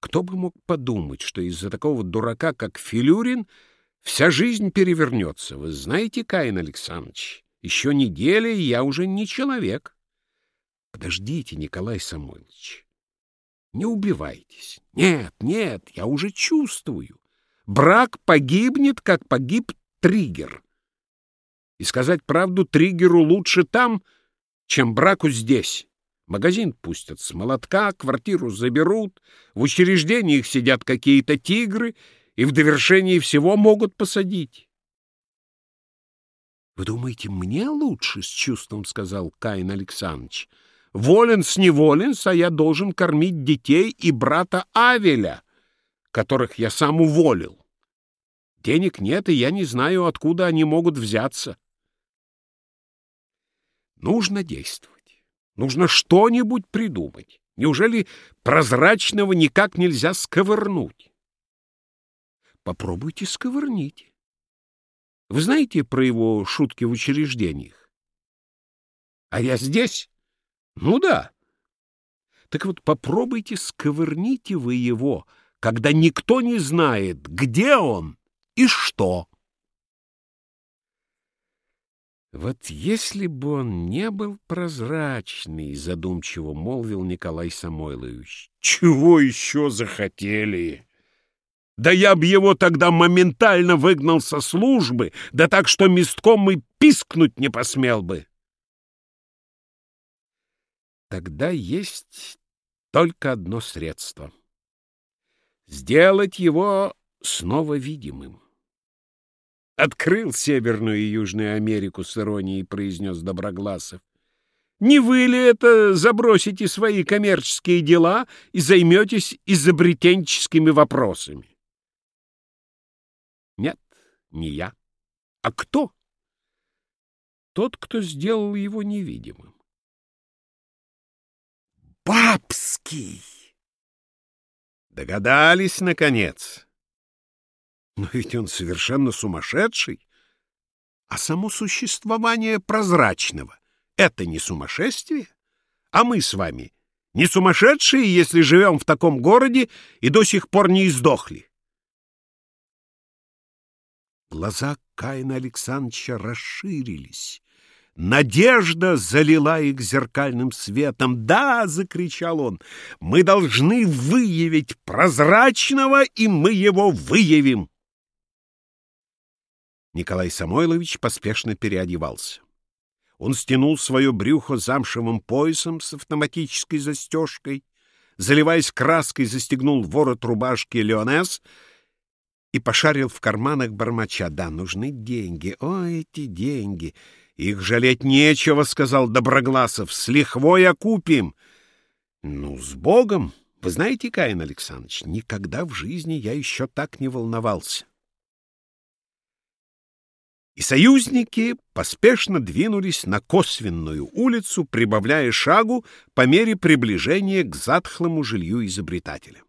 Кто бы мог подумать, что из-за такого дурака, как Филюрин, вся жизнь перевернется. Вы знаете, Каин Александрович, еще неделя, и я уже не человек. Подождите, Николай Самойлович. Не убивайтесь. Нет, нет, я уже чувствую. Брак погибнет, как погиб триггер. И сказать правду, триггеру лучше там, чем браку здесь. Магазин пустят с молотка, квартиру заберут, в учреждениях сидят какие-то тигры, и в довершении всего могут посадить. — Вы думаете, мне лучше? — с чувством сказал Каин Александрович. — Волен с неволен, а я должен кормить детей и брата Авеля, которых я сам уволил. Денег нет, и я не знаю, откуда они могут взяться. Нужно действовать. Нужно что-нибудь придумать. Неужели прозрачного никак нельзя сковырнуть? Попробуйте сковырните. Вы знаете про его шутки в учреждениях? А я здесь? Ну да. Так вот попробуйте сковырните вы его, когда никто не знает, где он и что. Вот если бы он не был прозрачный, задумчиво молвил Николай Самойлович. Чего еще захотели? Да я б его тогда моментально выгнал со службы, да так, что местком и пискнуть не посмел бы. Тогда есть только одно средство — сделать его снова видимым. Открыл Северную и Южную Америку с иронией, произнес Доброгласов. Не вы ли это забросите свои коммерческие дела и займетесь изобретенческими вопросами? Нет, не я. А кто? Тот, кто сделал его невидимым. Бабский! Догадались, наконец. Но ведь он совершенно сумасшедший. А само существование прозрачного — это не сумасшествие? А мы с вами не сумасшедшие, если живем в таком городе и до сих пор не издохли? Глаза Каина Александровича расширились. Надежда залила их зеркальным светом. «Да!» — закричал он. «Мы должны выявить прозрачного, и мы его выявим!» Николай Самойлович поспешно переодевался. Он стянул свое брюхо замшевым поясом с автоматической застежкой, заливаясь краской, застегнул ворот рубашки Леонес и пошарил в карманах бормоча. «Да, нужны деньги. О, эти деньги! Их жалеть нечего, — сказал Доброгласов. С лихвой окупим. Ну, с Богом! Вы знаете, Каин Александрович, никогда в жизни я еще так не волновался и союзники поспешно двинулись на косвенную улицу, прибавляя шагу по мере приближения к затхлому жилью изобретателя.